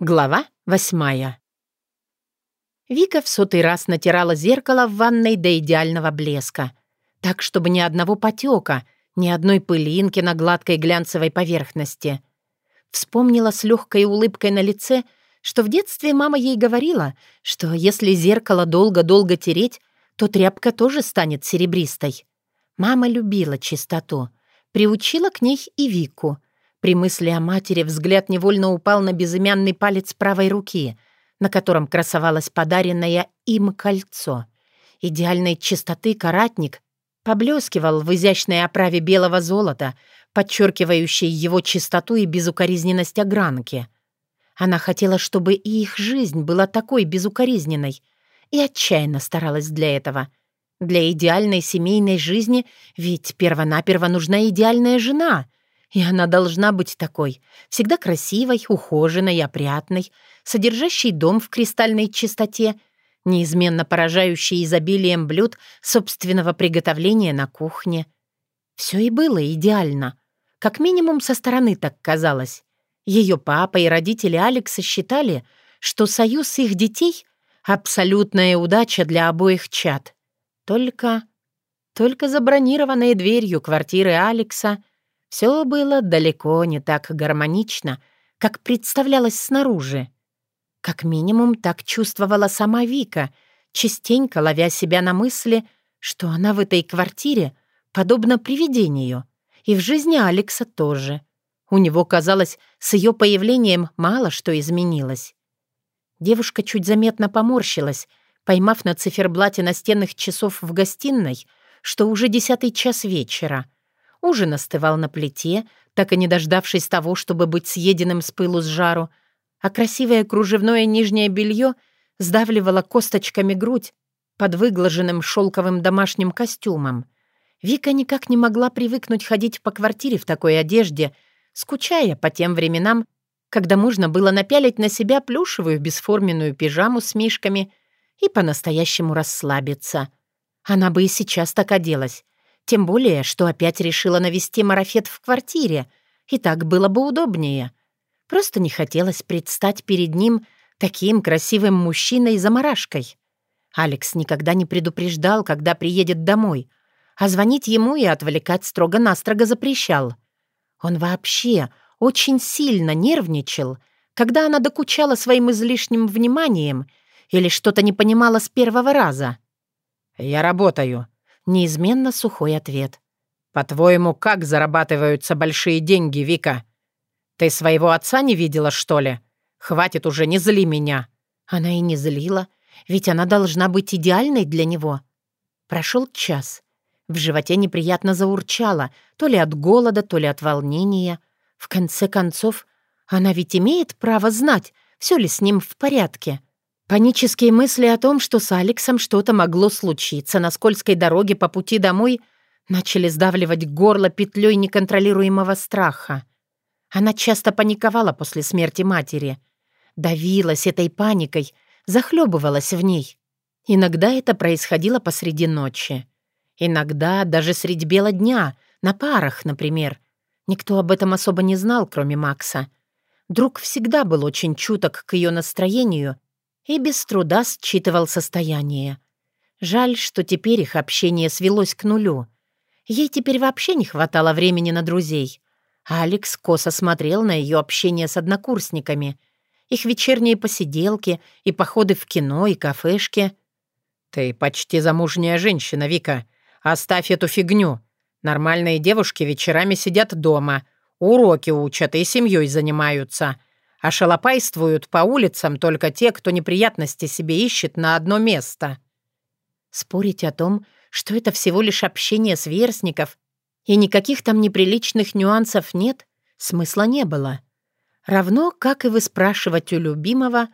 Глава восьмая. Вика в сотый раз натирала зеркало в ванной до идеального блеска, так, чтобы ни одного потека, ни одной пылинки на гладкой глянцевой поверхности. Вспомнила с легкой улыбкой на лице, что в детстве мама ей говорила, что если зеркало долго-долго тереть, то тряпка тоже станет серебристой. Мама любила чистоту, приучила к ней и Вику — при мысли о матери взгляд невольно упал на безымянный палец правой руки, на котором красовалось подаренное им кольцо. Идеальной чистоты каратник поблескивал в изящной оправе белого золота, подчеркивающей его чистоту и безукоризненность огранки. Она хотела, чтобы и их жизнь была такой безукоризненной, и отчаянно старалась для этого. Для идеальной семейной жизни ведь первонаперво нужна идеальная жена — и она должна быть такой, всегда красивой, ухоженной, опрятной, содержащей дом в кристальной чистоте, неизменно поражающей изобилием блюд собственного приготовления на кухне. Все и было идеально. Как минимум со стороны так казалось. Ее папа и родители Алекса считали, что союз их детей — абсолютная удача для обоих чад. Только... Только забронированные дверью квартиры Алекса — все было далеко не так гармонично, как представлялось снаружи. Как минимум, так чувствовала сама Вика, частенько ловя себя на мысли, что она в этой квартире подобна привидению. И в жизни Алекса тоже. У него, казалось, с ее появлением мало что изменилось. Девушка чуть заметно поморщилась, поймав на циферблате настенных часов в гостиной, что уже десятый час вечера — Ужин остывал на плите, так и не дождавшись того, чтобы быть съеденным с пылу с жару, а красивое кружевное нижнее белье сдавливало косточками грудь под выглаженным шелковым домашним костюмом. Вика никак не могла привыкнуть ходить по квартире в такой одежде, скучая по тем временам, когда можно было напялить на себя плюшевую бесформенную пижаму с мишками и по-настоящему расслабиться. Она бы и сейчас так оделась, тем более, что опять решила навести марафет в квартире, и так было бы удобнее. Просто не хотелось предстать перед ним таким красивым мужчиной заморашкой. Алекс никогда не предупреждал, когда приедет домой, а звонить ему и отвлекать строго-настрого запрещал. Он вообще очень сильно нервничал, когда она докучала своим излишним вниманием или что-то не понимала с первого раза. «Я работаю», Неизменно сухой ответ. «По-твоему, как зарабатываются большие деньги, Вика? Ты своего отца не видела, что ли? Хватит уже, не зли меня!» Она и не злила, ведь она должна быть идеальной для него. Прошел час. В животе неприятно заурчало, то ли от голода, то ли от волнения. В конце концов, она ведь имеет право знать, все ли с ним в порядке. Панические мысли о том, что с Алексом что-то могло случиться на скользкой дороге по пути домой, начали сдавливать горло петлей неконтролируемого страха. Она часто паниковала после смерти матери. Давилась этой паникой, захлебывалась в ней. Иногда это происходило посреди ночи. Иногда даже средь бела дня, на парах, например. Никто об этом особо не знал, кроме Макса. Друг всегда был очень чуток к ее настроению и без труда считывал состояние. Жаль, что теперь их общение свелось к нулю. Ей теперь вообще не хватало времени на друзей. А Алекс косо смотрел на ее общение с однокурсниками, их вечерние посиделки и походы в кино и кафешки. «Ты почти замужняя женщина, Вика. Оставь эту фигню. Нормальные девушки вечерами сидят дома, уроки учат и семьей занимаются а шалопайствуют по улицам только те, кто неприятности себе ищет на одно место. Спорить о том, что это всего лишь общение сверстников и никаких там неприличных нюансов нет, смысла не было. Равно, как и вы спрашивать у любимого,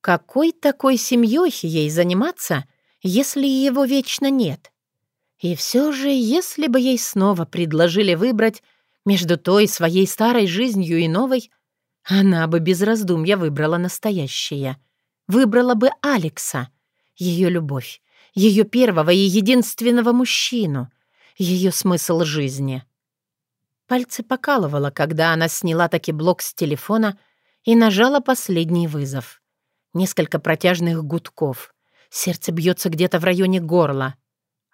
какой такой семьей ей заниматься, если его вечно нет. И все же, если бы ей снова предложили выбрать между той своей старой жизнью и новой — она бы без раздумья выбрала настоящее. Выбрала бы Алекса, ее любовь, ее первого и единственного мужчину, ее смысл жизни. Пальцы покалывало, когда она сняла таки блок с телефона и нажала последний вызов. Несколько протяжных гудков. Сердце бьется где-то в районе горла.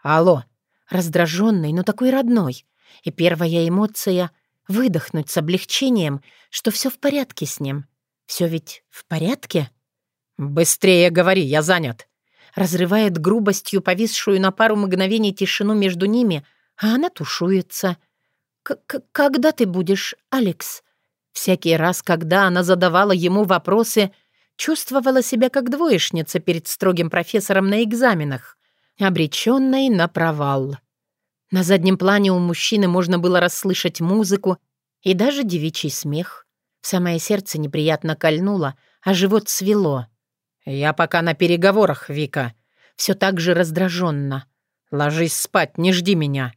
«Алло!» Раздраженный, но такой родной. И первая эмоция — выдохнуть с облегчением, что все в порядке с ним. Все ведь в порядке? «Быстрее говори, я занят!» Разрывает грубостью повисшую на пару мгновений тишину между ними, а она тушуется. К -к «Когда ты будешь, Алекс?» Всякий раз, когда она задавала ему вопросы, чувствовала себя как двоечница перед строгим профессором на экзаменах, обреченной на провал. На заднем плане у мужчины можно было расслышать музыку и даже девичий смех. Самое сердце неприятно кольнуло, а живот свело. «Я пока на переговорах, Вика». Все так же раздраженно. «Ложись спать, не жди меня».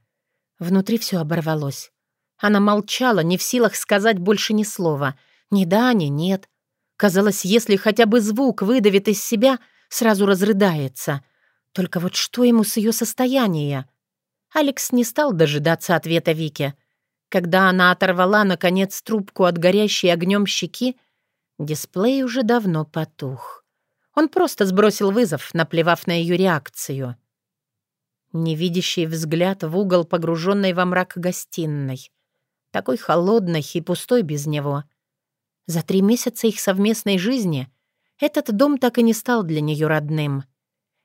Внутри все оборвалось. Она молчала, не в силах сказать больше ни слова. Ни да, ни нет. Казалось, если хотя бы звук выдавит из себя, сразу разрыдается. Только вот что ему с ее состояния? Алекс не стал дожидаться ответа Вики. Когда она оторвала, наконец, трубку от горящей огнем щеки, дисплей уже давно потух. Он просто сбросил вызов, наплевав на ее реакцию. Невидящий взгляд в угол, погруженной во мрак гостиной такой холодной и пустой без него. За три месяца их совместной жизни этот дом так и не стал для нее родным.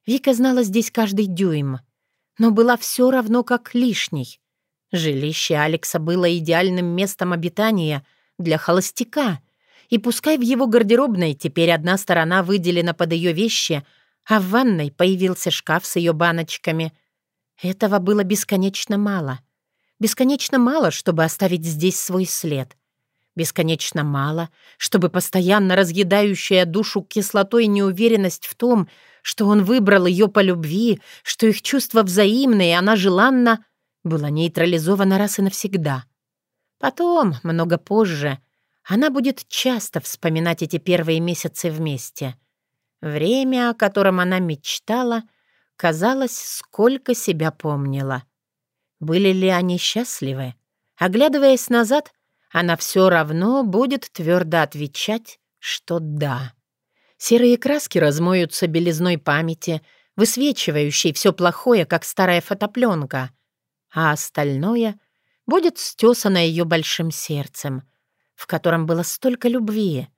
Вика знала здесь каждый дюйм, но была все равно как лишней. Жилище Алекса было идеальным местом обитания для холостяка, и пускай в его гардеробной теперь одна сторона выделена под ее вещи, а в ванной появился шкаф с ее баночками, этого было бесконечно мало — Бесконечно мало, чтобы оставить здесь свой след. Бесконечно мало, чтобы постоянно разъедающая душу кислотой неуверенность в том, что он выбрал ее по любви, что их чувства взаимные, и она желанна, была нейтрализована раз и навсегда. Потом, много позже, она будет часто вспоминать эти первые месяцы вместе. Время, о котором она мечтала, казалось, сколько себя помнила. Были ли они счастливы? Оглядываясь назад, она все равно будет твердо отвечать, что да. Серые краски размоются белизной памяти, высвечивающей все плохое, как старая фотопленка, а остальное будет стесано ее большим сердцем, в котором было столько любви,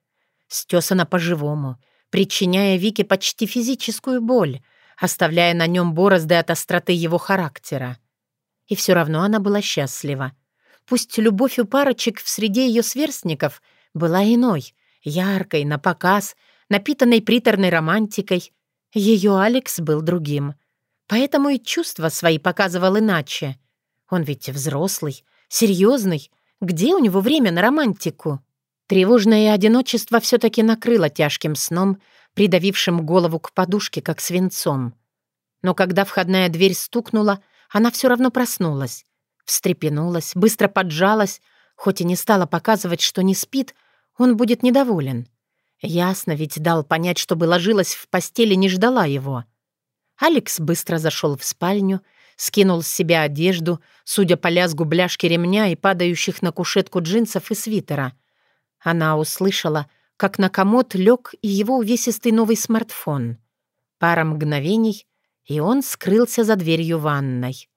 стесано по-живому, причиняя Вике почти физическую боль, оставляя на нем борозды от остроты его характера. И все равно она была счастлива. Пусть любовь у парочек в среде ее сверстников была иной, яркой, на показ, напитанной приторной романтикой. Ее Алекс был другим. Поэтому и чувства свои показывал иначе. Он ведь взрослый, серьезный. Где у него время на романтику? Тревожное одиночество все-таки накрыло тяжким сном, придавившим голову к подушке, как свинцом. Но когда входная дверь стукнула, она все равно проснулась. Встрепенулась, быстро поджалась, хоть и не стала показывать, что не спит, он будет недоволен. Ясно ведь дал понять, чтобы ложилась в постели, не ждала его. Алекс быстро зашел в спальню, скинул с себя одежду, судя по лязгу бляшки ремня и падающих на кушетку джинсов и свитера. Она услышала, как на комод лег и его увесистый новый смартфон. Пара мгновений, и он скрылся за дверью ванной.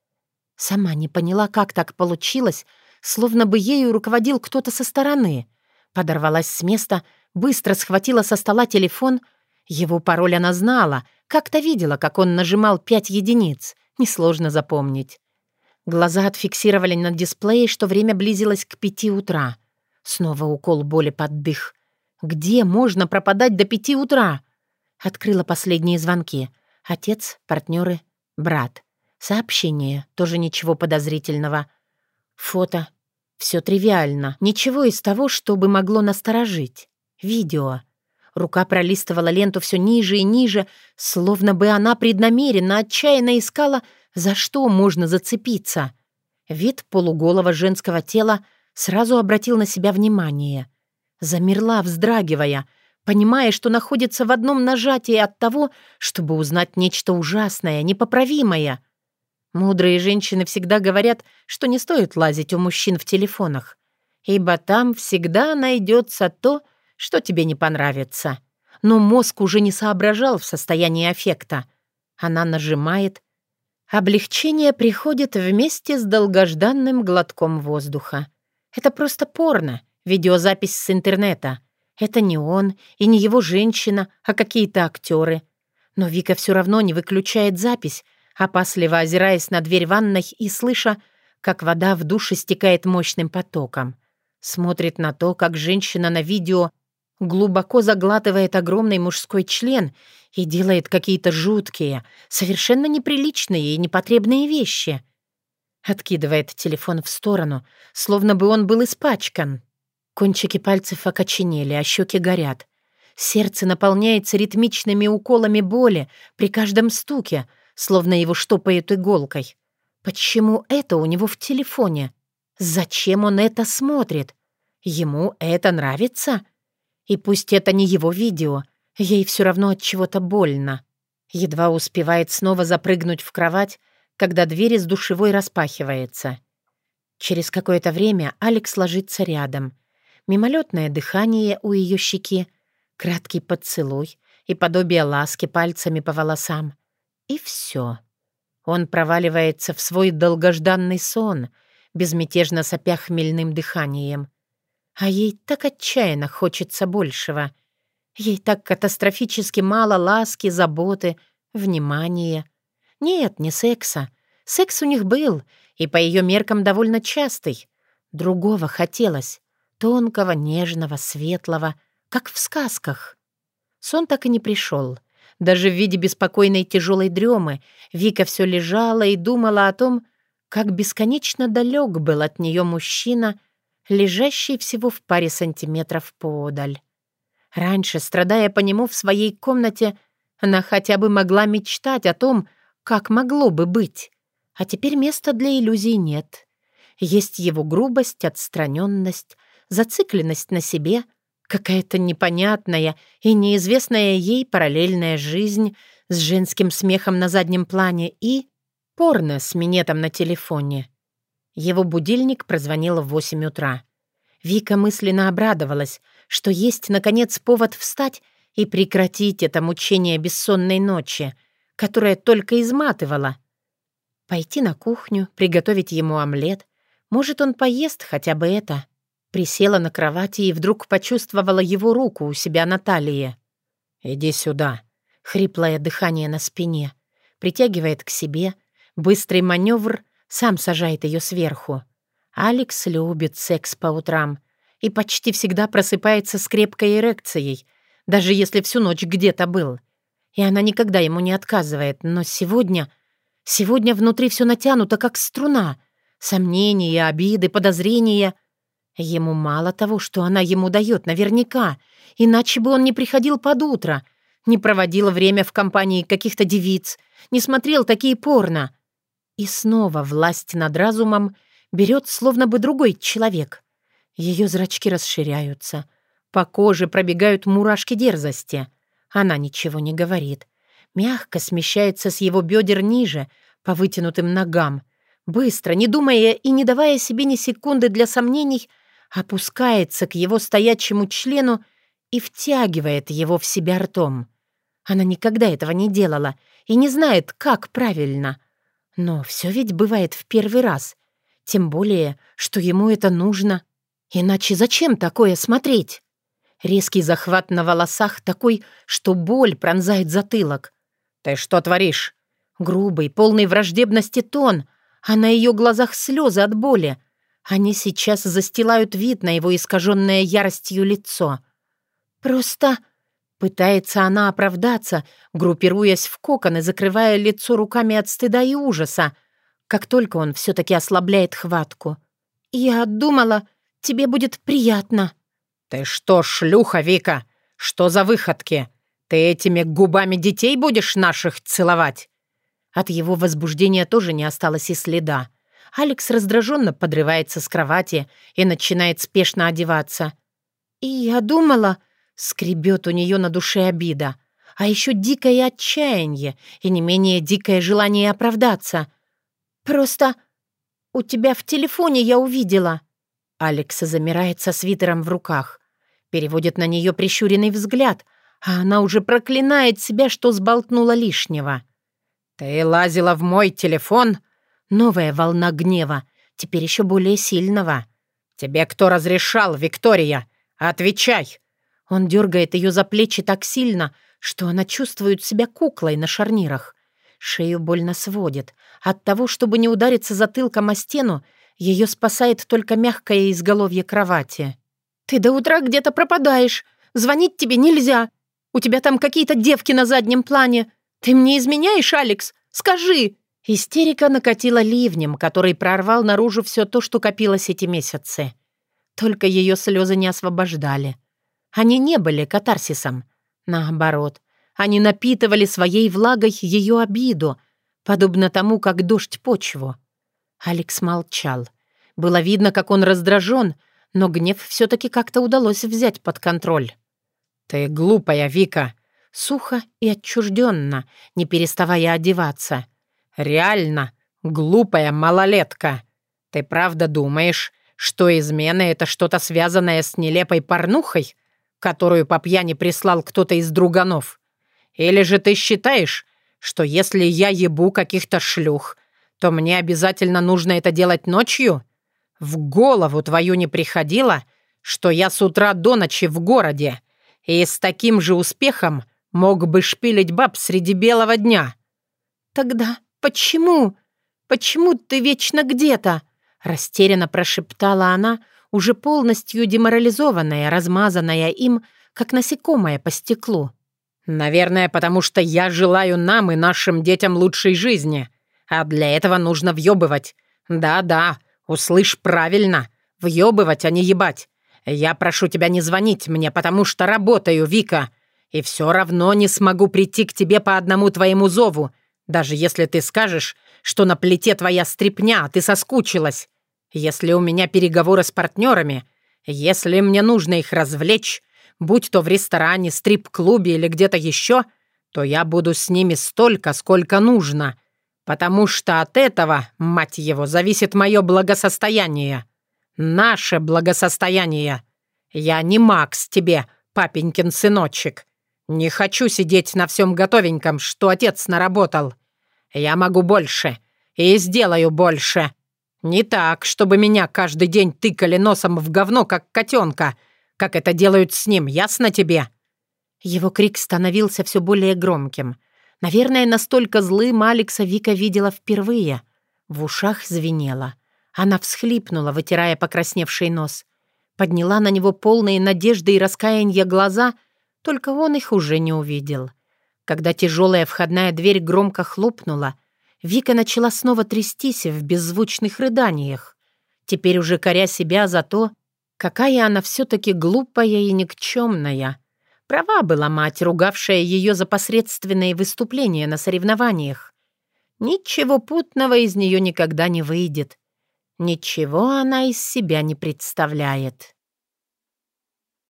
Сама не поняла, как так получилось, словно бы ею руководил кто-то со стороны. Подорвалась с места, быстро схватила со стола телефон. Его пароль она знала, как-то видела, как он нажимал пять единиц. Несложно запомнить. Глаза отфиксировали на дисплее, что время близилось к пяти утра. Снова укол боли под дых. Где можно пропадать до пяти утра? Открыла последние звонки — Отец, партнеры, брат. Сообщение, тоже ничего подозрительного. Фото. Все тривиально. Ничего из того, что бы могло насторожить. Видео. Рука пролистывала ленту все ниже и ниже, словно бы она преднамеренно, отчаянно искала, за что можно зацепиться. Вид полуголого женского тела сразу обратил на себя внимание. Замерла, вздрагивая — понимая, что находится в одном нажатии от того, чтобы узнать нечто ужасное, непоправимое. Мудрые женщины всегда говорят, что не стоит лазить у мужчин в телефонах, ибо там всегда найдется то, что тебе не понравится. Но мозг уже не соображал в состоянии аффекта. Она нажимает. Облегчение приходит вместе с долгожданным глотком воздуха. Это просто порно, видеозапись с интернета. Это не он и не его женщина, а какие-то актеры. Но Вика все равно не выключает запись, опасливо озираясь на дверь ванной и слыша, как вода в душе стекает мощным потоком. Смотрит на то, как женщина на видео глубоко заглатывает огромный мужской член и делает какие-то жуткие, совершенно неприличные и непотребные вещи. Откидывает телефон в сторону, словно бы он был испачкан. Кончики пальцев окоченели, а щеки горят. Сердце наполняется ритмичными уколами боли при каждом стуке, словно его штопают иголкой. Почему это у него в телефоне? Зачем он это смотрит? Ему это нравится? И пусть это не его видео, ей все равно от чего-то больно. Едва успевает снова запрыгнуть в кровать, когда дверь из душевой распахивается. Через какое-то время Алекс ложится рядом. Мимолетное дыхание у ее щеки, краткий поцелуй и подобие ласки пальцами по волосам. И все. Он проваливается в свой долгожданный сон, безмятежно сопя хмельным дыханием. А ей так отчаянно хочется большего. Ей так катастрофически мало ласки, заботы, внимания. Нет, не секса. Секс у них был, и по ее меркам довольно частый. Другого хотелось. Тонкого, нежного, светлого, как в сказках. Сон так и не пришел. Даже в виде беспокойной тяжелой дремы Вика все лежала и думала о том, как бесконечно далек был от нее мужчина, лежащий всего в паре сантиметров подаль. Раньше, страдая по нему в своей комнате, она хотя бы могла мечтать о том, как могло бы быть. А теперь места для иллюзий нет. Есть его грубость, отстраненность, зацикленность на себе, какая-то непонятная и неизвестная ей параллельная жизнь с женским смехом на заднем плане и порно с минетом на телефоне. Его будильник прозвонил в восемь утра. Вика мысленно обрадовалась, что есть, наконец, повод встать и прекратить это мучение бессонной ночи, которое только изматывало. Пойти на кухню, приготовить ему омлет. Может, он поест хотя бы это. Присела на кровати и вдруг почувствовала его руку у себя на талии. «Иди сюда», — хриплое дыхание на спине. Притягивает к себе. Быстрый маневр сам сажает ее сверху. Алекс любит секс по утрам и почти всегда просыпается с крепкой эрекцией, даже если всю ночь где-то был. И она никогда ему не отказывает, но сегодня... Сегодня внутри все натянуто, как струна. Сомнения, обиды, подозрения — Ему мало того, что она ему дает, наверняка, иначе бы он не приходил под утро, не проводил время в компании каких-то девиц, не смотрел такие порно. И снова власть над разумом берет словно бы другой человек. Ее зрачки расширяются, по коже пробегают мурашки дерзости. Она ничего не говорит. Мягко смещается с его бедер ниже, по вытянутым ногам. Быстро, не думая и не давая себе ни секунды для сомнений — опускается к его стоячему члену и втягивает его в себя ртом. Она никогда этого не делала и не знает, как правильно. Но все ведь бывает в первый раз. Тем более, что ему это нужно. Иначе зачем такое смотреть? Резкий захват на волосах такой, что боль пронзает затылок. «Ты что творишь?» Грубый, полный враждебности тон, а на ее глазах слезы от боли — они сейчас застилают вид на его искаженное яростью лицо. «Просто...» Пытается она оправдаться, группируясь в кокон и закрывая лицо руками от стыда и ужаса, как только он все-таки ослабляет хватку. «Я думала, тебе будет приятно». «Ты что, шлюха, Вика? Что за выходки? Ты этими губами детей будешь наших целовать?» От его возбуждения тоже не осталось и следа. Алекс раздраженно подрывается с кровати и начинает спешно одеваться. «И я думала...» — скребет у нее на душе обида. А еще дикое отчаяние и не менее дикое желание оправдаться. «Просто у тебя в телефоне я увидела...» Алекс замирает со свитером в руках. переводит на нее прищуренный взгляд, а она уже проклинает себя, что сболтнула лишнего. «Ты лазила в мой телефон?» Новая волна гнева, теперь еще более сильного. «Тебе кто разрешал, Виктория? Отвечай!» Он дергает ее за плечи так сильно, что она чувствует себя куклой на шарнирах. Шею больно сводит. От того, чтобы не удариться затылком о стену, ее спасает только мягкое изголовье кровати. «Ты до утра где-то пропадаешь. Звонить тебе нельзя. У тебя там какие-то девки на заднем плане. Ты мне изменяешь, Алекс? Скажи!» Истерика накатила ливнем, который прорвал наружу все то, что копилось эти месяцы. Только ее слезы не освобождали. Они не были катарсисом. Наоборот, они напитывали своей влагой ее обиду, подобно тому, как дождь почву. Алекс молчал. Было видно, как он раздражен, но гнев все-таки как-то удалось взять под контроль. «Ты глупая, Вика!» Сухо и отчужденно, не переставая одеваться. «Реально, глупая малолетка! Ты правда думаешь, что измена — это что-то связанное с нелепой порнухой, которую по пьяни прислал кто-то из друганов? Или же ты считаешь, что если я ебу каких-то шлюх, то мне обязательно нужно это делать ночью? В голову твою не приходило, что я с утра до ночи в городе и с таким же успехом мог бы шпилить баб среди белого дня?» «Тогда почему? Почему ты вечно где-то?» Растерянно прошептала она, уже полностью деморализованная, размазанная им, как насекомое по стеклу. «Наверное, потому что я желаю нам и нашим детям лучшей жизни. А для этого нужно въебывать. Да-да, услышь правильно. Въебывать, а не ебать. Я прошу тебя не звонить мне, потому что работаю, Вика. И все равно не смогу прийти к тебе по одному твоему зову, даже если ты скажешь, что на плите твоя стрипня, а ты соскучилась. Если у меня переговоры с партнерами, если мне нужно их развлечь, будь то в ресторане, стрип-клубе или где-то еще, то я буду с ними столько, сколько нужно, потому что от этого, мать его, зависит мое благосостояние. Наше благосостояние. Я не Макс тебе, папенькин сыночек. Не хочу сидеть на всем готовеньком, что отец наработал. Я могу больше и сделаю больше. Не так, чтобы меня каждый день тыкали носом в говно, как котенка, как это делают с ним, ясно тебе?» Его крик становился все более громким. Наверное, настолько злым Алекса Вика видела впервые. В ушах звенело. Она всхлипнула, вытирая покрасневший нос. Подняла на него полные надежды и раскаяния глаза — только он их уже не увидел. Когда тяжелая входная дверь громко хлопнула, Вика начала снова трястись в беззвучных рыданиях, теперь уже коря себя за то, какая она все-таки глупая и никчемная. Права была мать, ругавшая ее за посредственные выступления на соревнованиях. Ничего путного из нее никогда не выйдет. Ничего она из себя не представляет.